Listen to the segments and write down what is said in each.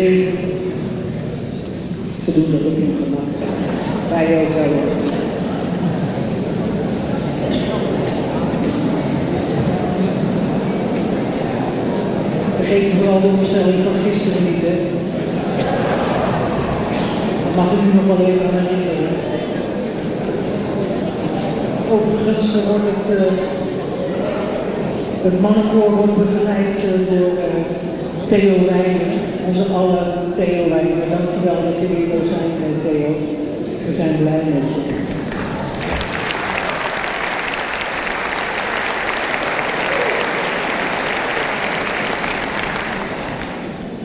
geven. Ze doen dat ook in gemak. Wij ook wel. Vergeet vooral de opstelling van gisteren niet, hè. Dat mag ik u nog wel even aan herinneren. Overigens wordt het, uh, het mannenkoor wordt begeleid uh, door uh, Theo Wijnen, onze alle Theo Wijnen. Dankjewel dat jullie er zijn, Theo. We zijn blij met je.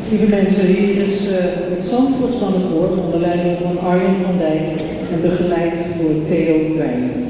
Lieve mensen, hier is uh, het Zandvoortsmannenkoor onder leiding van Arjen van Dijk en begeleid door Theo Wijnen.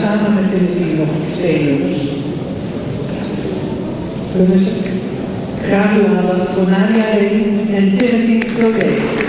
samen met Timothy nog twee jongens. Kunnen ze? Gabriela Fonaria en Timothy Probeer.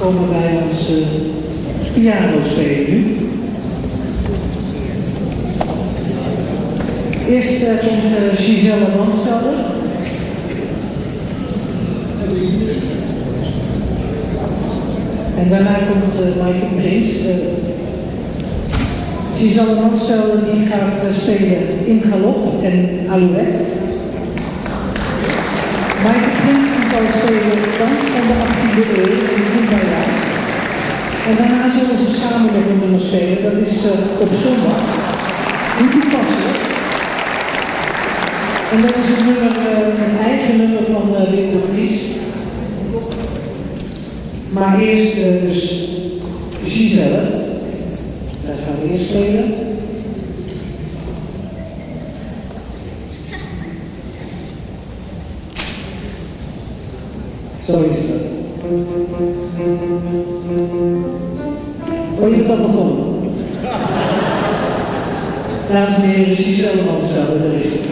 Komen bij ons eh, piano spelen nu. Eerst eh, komt eh, Giselle Mansvelder. En daarna komt uh, Michael. Uh, Giselle Mansvelder die gaat uh, spelen in galop en alouette. Michael Prins die zal spelen van de 18e eeuw in. En daarna zullen ze samen nog een nummer spelen. Dat is uh, op zondag. Hoe toepasselijk. En dat is een nummer, uh, een eigen nummer van uh, Wim de Vries. Maar eerst uh, dus Giselle. Daar gaan we eerst spelen. Hebt al begonnen. Dames en heren, Giselle Mansvelde, daar is het.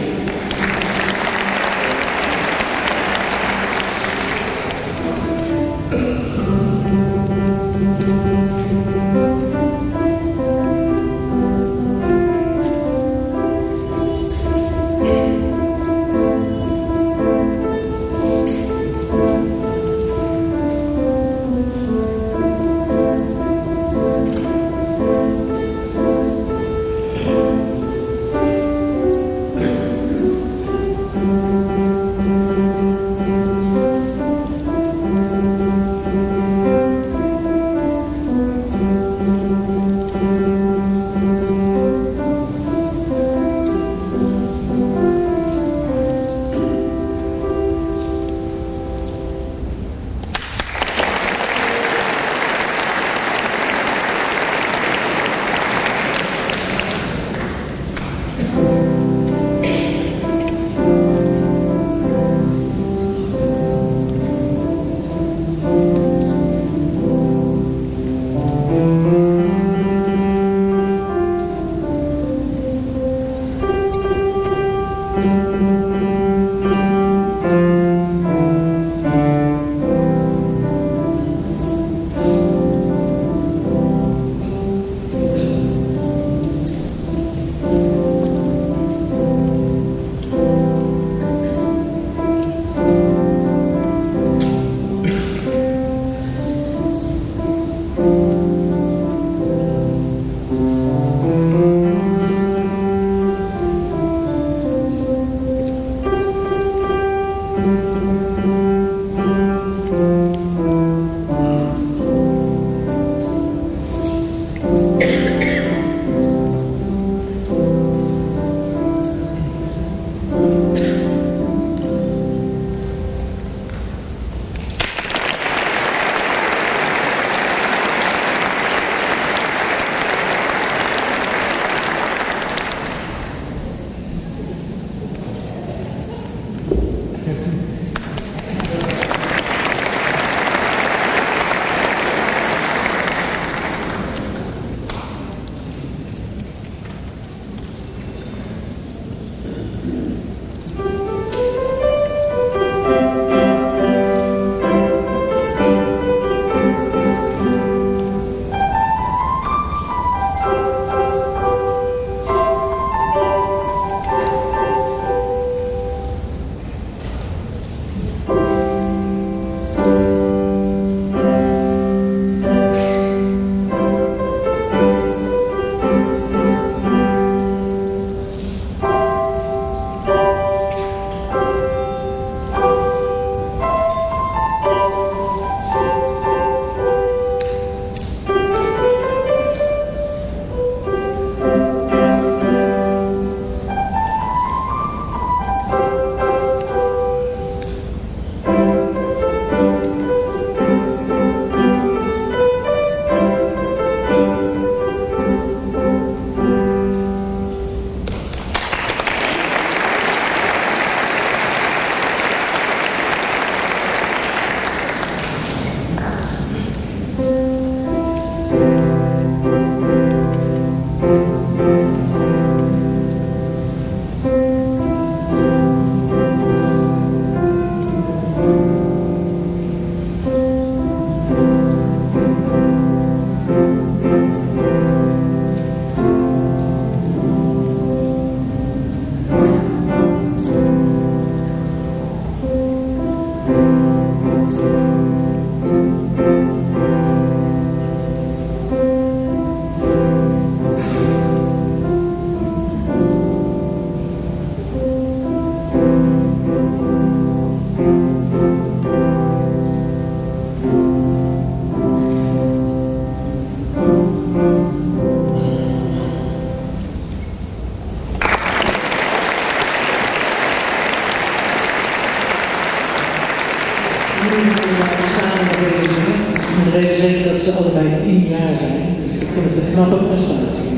weet zeker dat ze allebei tien jaar zijn. Dus ik vind het een knappe prestatie.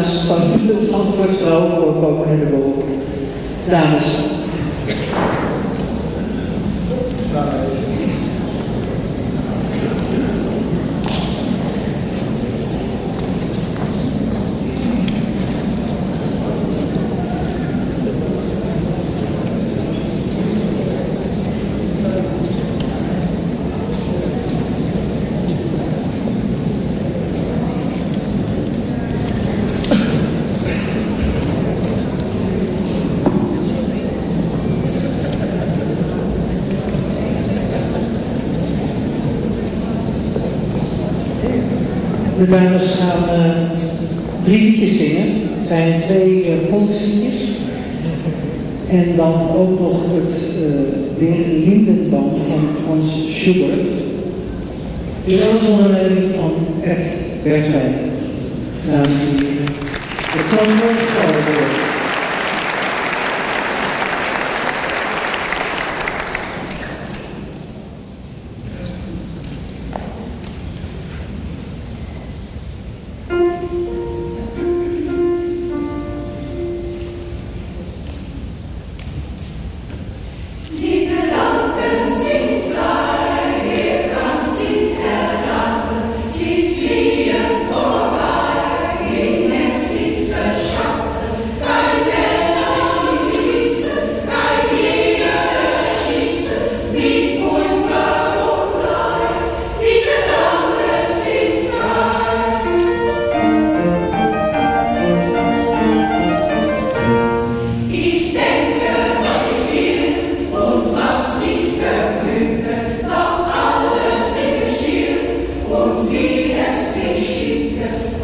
Dames van de Zandvoortsvrouw komen naar de boven. Dames. De dames gaan uh, drie liedjes zingen. Het zijn twee uh, volksliedjes. En dan ook nog het De Lindenband van Frans Schubert. Die alles van Ed Bertwijn. Dames en heren. Het zal nooit worden. Yeah.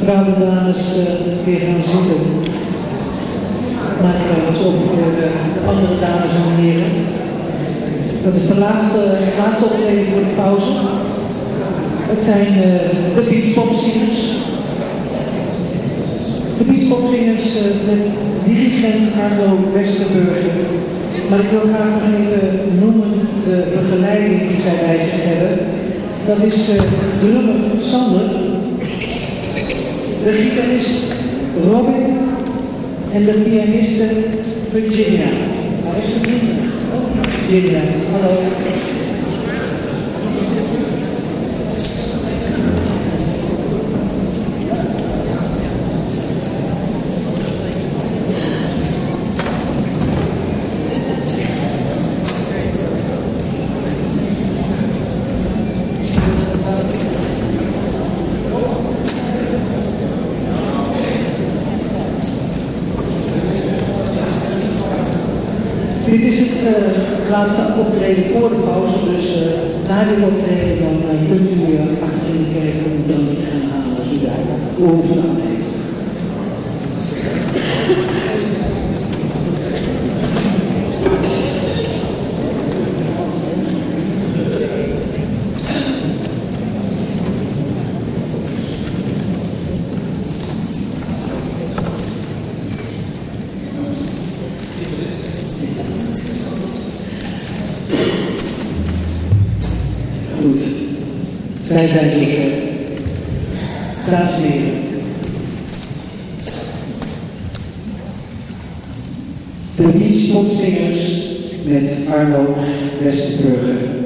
De dames eh, weer gaan zitten. Maak ik eens op voor de andere dames en heren. Dat is de laatste, laatste optreden voor de pauze. Het zijn eh, de beachpopzingers. De beachpopzingers eh, met dirigent Arno Westerburger. Maar ik wil graag nog even noemen de begeleiding die zij bij zich hebben. Dat is eh drummer Sander, de gitarist Robin en de pianiste Virginia. Waar is Virginia? Oh, Virginia. Hallo. Dit is het laatste optreden voor de pauze, dus eh, na dit optreden dan eh, kunt u uh, achter in de kerk een drankje gaan halen als u daar behoefte met Arno Westerburger.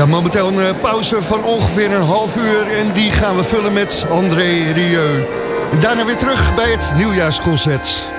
Ja, momenteel een eh, pauze van ongeveer een half uur... en die gaan we vullen met André Rieu. Daarna weer terug bij het nieuwjaarsconcert.